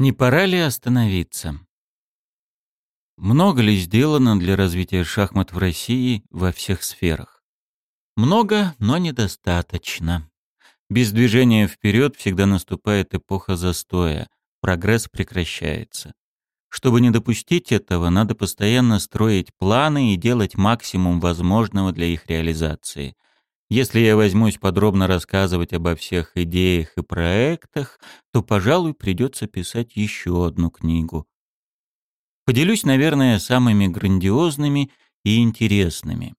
Не пора ли остановиться? Много ли сделано для развития шахмат в России во всех сферах? Много, но недостаточно. Без движения вперед всегда наступает эпоха застоя, прогресс прекращается. Чтобы не допустить этого, надо постоянно строить планы и делать максимум возможного для их реализации – если я возьмусь подробно рассказывать обо всех идеях и проектах, то, пожалуй, придется писать еще одну книгу. Поделюсь, наверное, самыми грандиозными и интересными.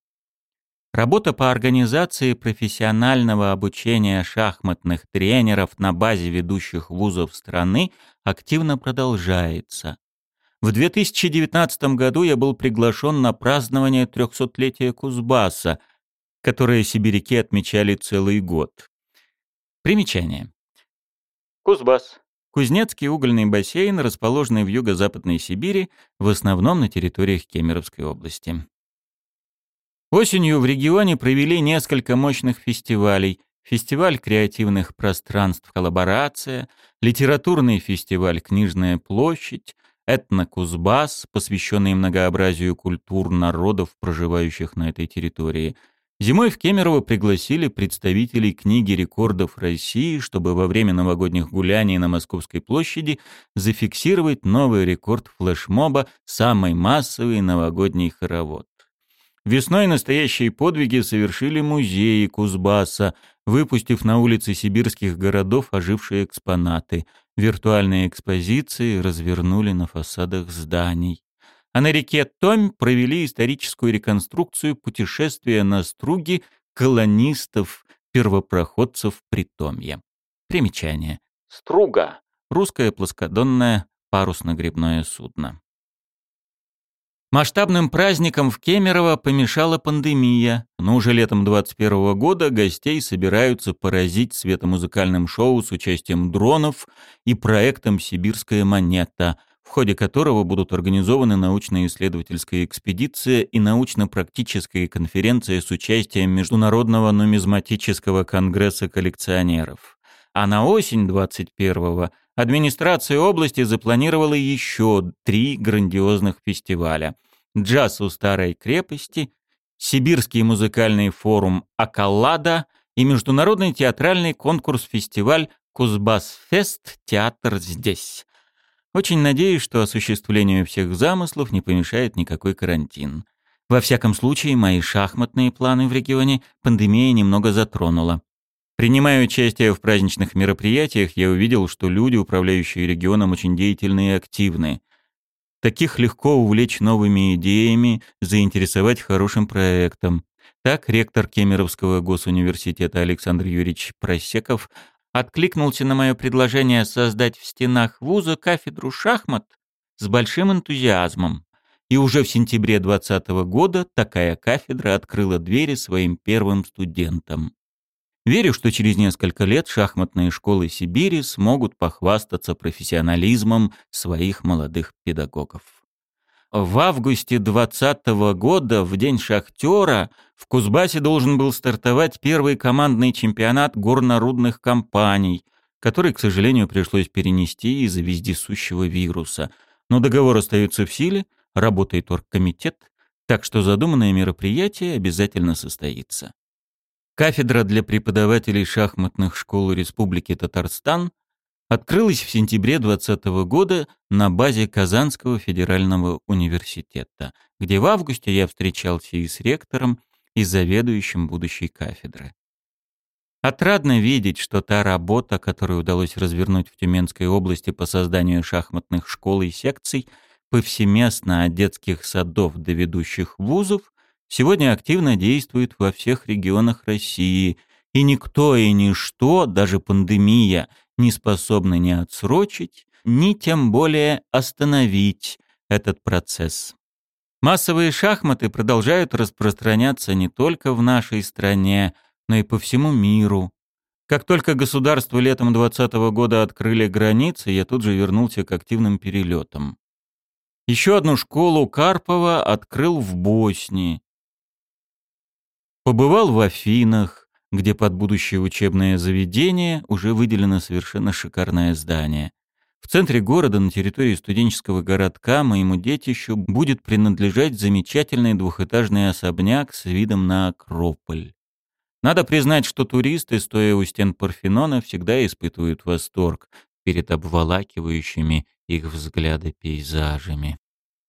Работа по организации профессионального обучения шахматных тренеров на базе ведущих вузов страны активно продолжается. В 2019 году я был приглашен на празднование 300-летия Кузбасса, которое сибиряки отмечали целый год. Примечание. Кузбасс. Кузнецкий угольный бассейн, расположенный в юго-западной Сибири, в основном на территориях Кемеровской области. Осенью в регионе провели несколько мощных фестивалей. Фестиваль креативных пространств «Коллаборация», литературный фестиваль «Книжная площадь», этно-Кузбасс, посвященный многообразию культур народов, проживающих на этой территории – Зимой в Кемерово пригласили представителей книги рекордов России, чтобы во время новогодних гуляний на Московской площади зафиксировать новый рекорд флешмоба «Самый массовый новогодний хоровод». Весной настоящие подвиги совершили музеи Кузбасса, выпустив на улицы сибирских городов ожившие экспонаты. Виртуальные экспозиции развернули на фасадах зданий а на реке Томь провели историческую реконструкцию путешествия на струги колонистов-первопроходцев Притомья. Примечание. Струга. Русское плоскодонное парусно-гребное судно. Масштабным праздникам в Кемерово помешала пандемия, но уже летом 2021 года гостей собираются поразить светомузыкальным шоу с участием дронов и проектом «Сибирская монета», в ходе которого будут организованы научно-исследовательская экспедиция и научно-практическая конференция с участием Международного нумизматического конгресса коллекционеров. А на осень 21-го администрация области запланировала еще три грандиозных фестиваля. Джаз у старой крепости, Сибирский музыкальный форум «Акаллада» и международный театральный конкурс-фестиваль «Кузбассфест. Театр здесь», очень надеюсь, что осуществлению всех замыслов не помешает никакой карантин. Во всяком случае, мои шахматные планы в регионе пандемия немного затронула. Принимая участие в праздничных мероприятиях, я увидел, что люди, управляющие регионом, очень деятельны и активны. Таких легко увлечь новыми идеями, заинтересовать хорошим проектом. Так ректор Кемеровского госуниверситета Александр Юрьевич Просеков откликнулся на мое предложение создать в стенах вуза кафедру шахмат с большим энтузиазмом. И уже в сентябре 2020 года такая кафедра открыла двери своим первым студентам. Верю, что через несколько лет шахматные школы Сибири смогут похвастаться профессионализмом своих молодых педагогов. В августе 2020 года, в день шахтера, в Кузбассе должен был стартовать первый командный чемпионат горнорудных компаний, который, к сожалению, пришлось перенести из-за вездесущего вируса. Но договор остается в силе, работает оргкомитет, так что задуманное мероприятие обязательно состоится. Кафедра для преподавателей шахматных школ Республики Татарстан открылась в сентябре 2020 года на базе Казанского федерального университета, где в августе я встречался и с ректором, и заведующим будущей кафедры. Отрадно видеть, что та работа, которую удалось развернуть в Тюменской области по созданию шахматных школ и секций, повсеместно от детских садов до ведущих вузов, сегодня активно действует во всех регионах России, и никто и ничто, даже пандемия, не способны ни отсрочить, ни тем более остановить этот процесс. Массовые шахматы продолжают распространяться не только в нашей стране, но и по всему миру. Как только государства летом 2020 года открыли границы, я тут же вернулся к активным перелетам. Еще одну школу Карпова открыл в Боснии. Побывал в Афинах, где под будущее учебное заведение уже выделено совершенно шикарное здание. В центре города, на территории студенческого городка, моему детищу будет принадлежать замечательный двухэтажный особняк с видом на Акрополь. Надо признать, что туристы, стоя у стен Парфенона, всегда испытывают восторг перед обволакивающими их взгляды пейзажами.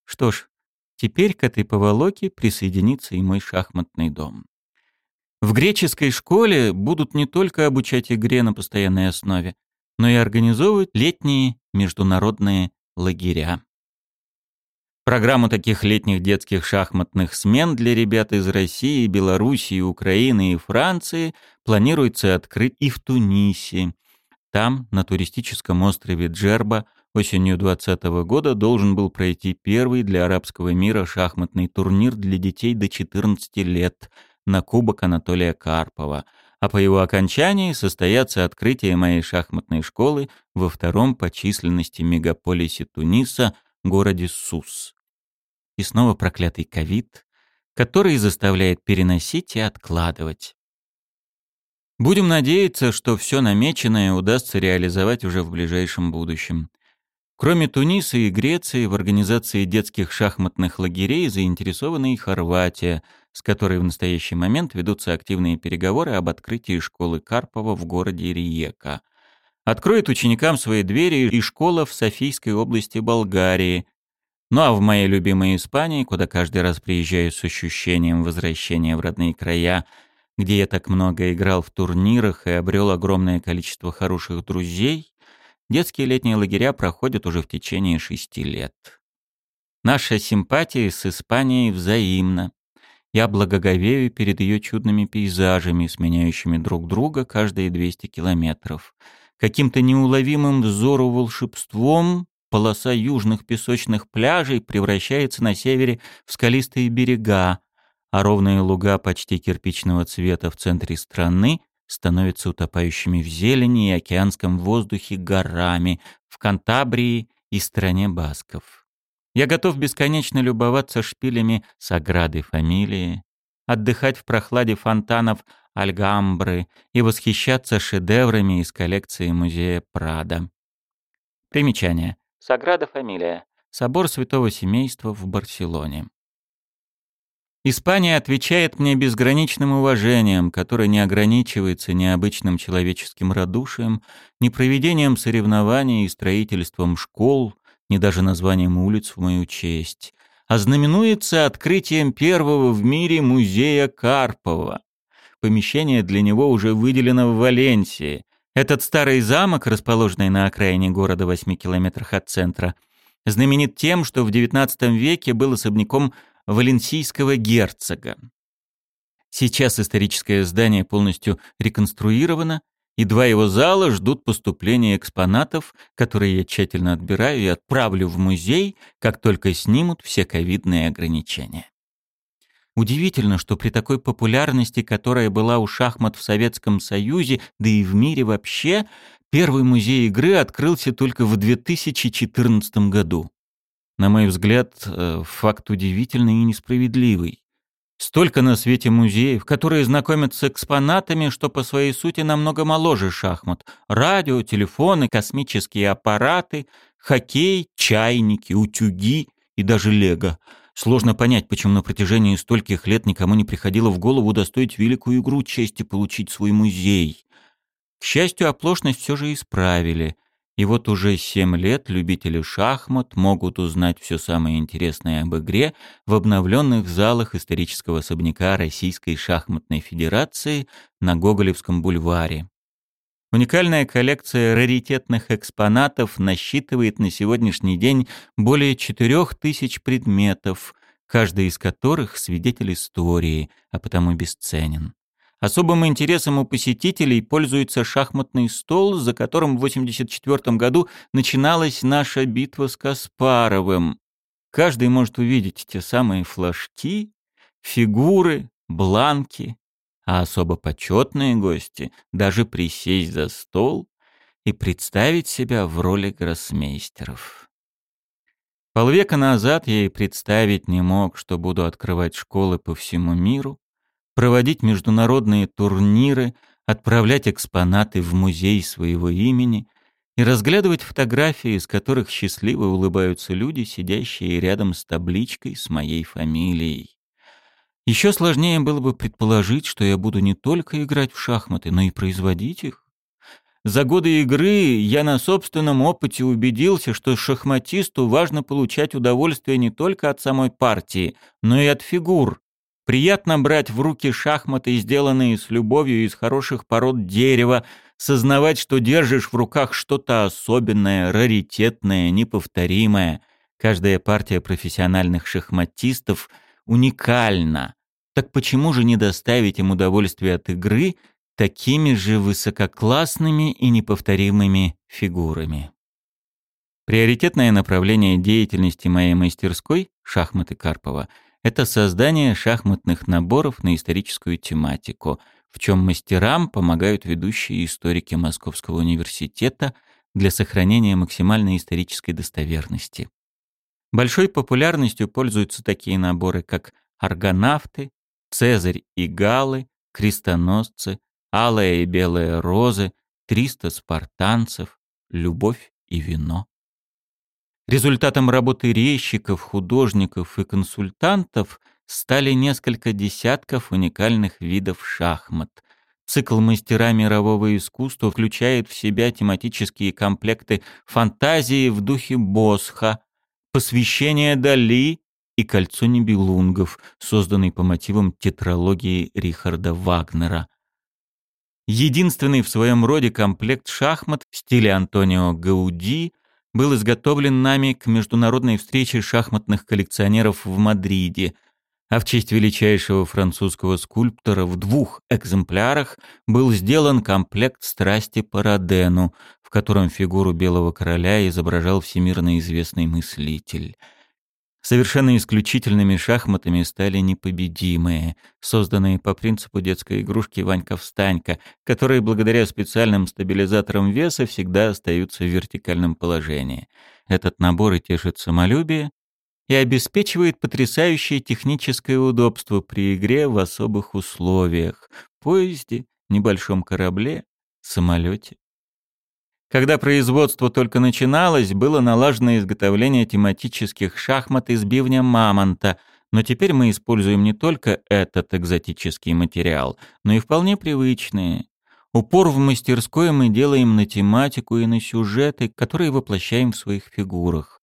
Что ж, теперь к этой поволоке присоединится и мой шахматный дом. В греческой школе будут не только обучать игре на постоянной основе, но и организовывать летние международные лагеря. Программу таких летних детских шахматных смен для ребят из России, Белоруссии, Украины и Франции планируется открыть и в Тунисе. Там, на туристическом острове Джерба, осенью 2020 года должен был пройти первый для арабского мира шахматный турнир для детей до 14 лет на Кубок Анатолия Карпова – а по его окончании состоятся открытие моей шахматной школы во втором по численности мегаполисе Туниса, городе Сус. И снова проклятый ковид, который заставляет переносить и откладывать. Будем надеяться, что все намеченное удастся реализовать уже в ближайшем будущем. Кроме Туниса и Греции, в организации детских шахматных лагерей заинтересована и Хорватия, с которой в настоящий момент ведутся активные переговоры об открытии школы Карпова в городе Риека. Откроет ученикам свои двери и школа в Софийской области Болгарии. Ну а в моей любимой Испании, куда каждый раз приезжаю с ощущением возвращения в родные края, где я так много играл в турнирах и обрел огромное количество хороших друзей, Детские летние лагеря проходят уже в течение шести лет. Наша симпатия с Испанией взаимна. Я благоговею перед ее чудными пейзажами, сменяющими друг друга каждые 200 километров. Каким-то неуловимым взору волшебством полоса южных песочных пляжей превращается на севере в скалистые берега, а ровные луга почти кирпичного цвета в центре страны становятся утопающими в зелени и океанском воздухе горами в Кантабрии и стране басков. Я готов бесконечно любоваться шпилями Саграды фамилии, отдыхать в прохладе фонтанов Альгамбры и восхищаться шедеврами из коллекции музея Прада. Примечание. Саграда фамилия. Собор Святого Семейства в Барселоне. Испания отвечает мне безграничным уважением, которое не ограничивается ни обычным человеческим радушием, ни проведением соревнований и строительством школ, ни даже названием улиц в мою честь, а знаменуется открытием первого в мире музея Карпова. Помещение для него уже выделено в Валенсии. Этот старый замок, расположенный на окраине города в 8 километрах от центра, знаменит тем, что в XIX веке был особняком валенсийского герцога. Сейчас историческое здание полностью реконструировано, и два его зала ждут поступления экспонатов, которые я тщательно отбираю и отправлю в музей, как только снимут все ковидные ограничения. Удивительно, что при такой популярности, которая была у шахмат в Советском Союзе, да и в мире вообще, первый музей игры открылся только в 2014 году. На мой взгляд, э, факт удивительный и несправедливый. Столько на свете музеев, которые знакомят с экспонатами, что по своей сути намного моложе шахмат. Радио, телефоны, космические аппараты, хоккей, чайники, утюги и даже лего. Сложно понять, почему на протяжении стольких лет никому не приходило в голову достоить великую игру чести получить свой музей. К счастью, оплошность все же исправили – и вот уже семь лет любители шахмат могут узнать все самое интересное об игре в обновленных залах исторического особняка Российской шахматной федерации на Гоголевском бульваре. Уникальная коллекция раритетных экспонатов насчитывает на сегодняшний день более 4000 предметов, каждый из которых свидетель истории, а потому бесценен. Особым интересом у посетителей пользуется шахматный стол, за которым в 1984 году начиналась наша битва с Каспаровым. Каждый может увидеть те самые флажки, фигуры, бланки, а особо почетные гости даже присесть за стол и представить себя в роли гроссмейстеров. Полвека назад я и представить не мог, что буду открывать школы по всему миру, проводить международные турниры, отправлять экспонаты в музей своего имени и разглядывать фотографии, из которых счастливо улыбаются люди, сидящие рядом с табличкой с моей фамилией. Еще сложнее было бы предположить, что я буду не только играть в шахматы, но и производить их. За годы игры я на собственном опыте убедился, что шахматисту важно получать удовольствие не только от самой партии, но и от фигур. Приятно брать в руки шахматы, сделанные с любовью из хороших пород дерева, сознавать, что держишь в руках что-то особенное, раритетное, неповторимое. Каждая партия профессиональных шахматистов уникальна. Так почему же не доставить им удовольствие от игры такими же высококлассными и неповторимыми фигурами? Приоритетное направление деятельности моей мастерской «Шахматы Карпова» — это создание шахматных наборов на историческую тематику, в чем мастерам помогают ведущие историки Московского университета для сохранения максимальной исторической достоверности. Большой популярностью пользуются такие наборы, как аргонавты, Цезарь и Галы, крестоносцы, алая и белая розы, триста спартанцев, любовь и вино. Результатом работы резчиков, художников и консультантов стали несколько десятков уникальных видов шахмат. Цикл «Мастера мирового искусства» включает в себя тематические комплекты фантазии в духе Босха, посвящение Дали и «Кольцо небелунгов», созданный по мотивам тетралогии Рихарда Вагнера. Единственный в своем роде комплект шахмат в стиле Антонио Гауди был изготовлен нами к международной встрече шахматных коллекционеров в Мадриде, а в честь величайшего французского скульптора в двух экземплярах был сделан комплект страсти по Родену, в котором фигуру белого короля изображал всемирно известный мыслитель – Совершенно исключительными шахматами стали непобедимые, созданные по принципу детской игрушки Ванька-встанька, которые благодаря специальным стабилизаторам веса всегда остаются в вертикальном положении. Этот набор и тешит самолюбие, и обеспечивает потрясающее техническое удобство при игре в особых условиях – поезде, небольшом корабле, самолете. Когда производство только начиналось, было налажено изготовление тематических шахмат из бивня мамонта, но теперь мы используем не только этот экзотический материал, но и вполне привычные. Упор в мастерской мы делаем на тематику и на сюжеты, которые воплощаем в своих фигурах.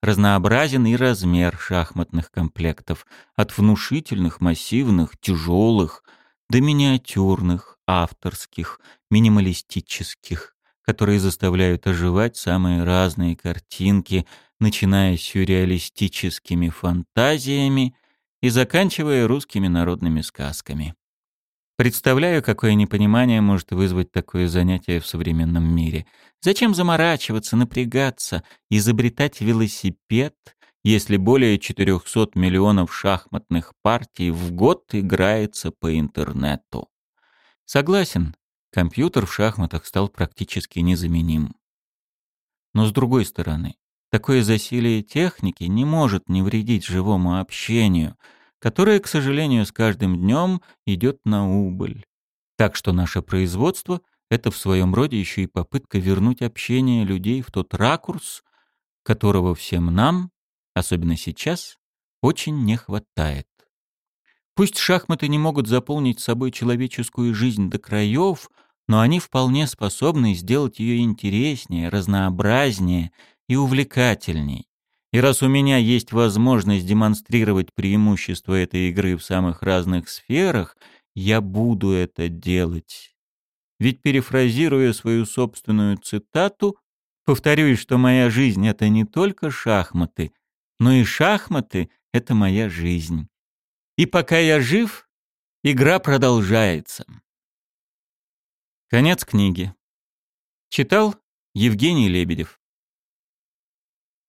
Разнообразен и размер шахматных комплектов, от внушительных, массивных, тяжелых до миниатюрных, авторских, минималистических которые заставляют оживать самые разные картинки, начиная с сюрреалистическими фантазиями и заканчивая русскими народными сказками. Представляю, какое непонимание может вызвать такое занятие в современном мире. Зачем заморачиваться, напрягаться, изобретать велосипед, если более 400 миллионов шахматных партий в год играется по интернету? Согласен, компьютер в шахматах стал практически незаменим. Но с другой стороны, такое засилие техники не может не вредить живому общению, которое, к сожалению, с каждым днем идет на убыль. Так что наше производство — это в своем роде еще и попытка вернуть общение людей в тот ракурс, которого всем нам, особенно сейчас, очень не хватает. Пусть шахматы не могут заполнить собой человеческую жизнь до краев, но они вполне способны сделать ее интереснее, разнообразнее и увлекательней. И раз у меня есть возможность демонстрировать преимущества этой игры в самых разных сферах, я буду это делать. Ведь перефразируя свою собственную цитату, повторюсь, что моя жизнь — это не только шахматы, но и шахматы — это моя жизнь. И пока я жив, игра продолжается. Конец книги. Читал Евгений Лебедев.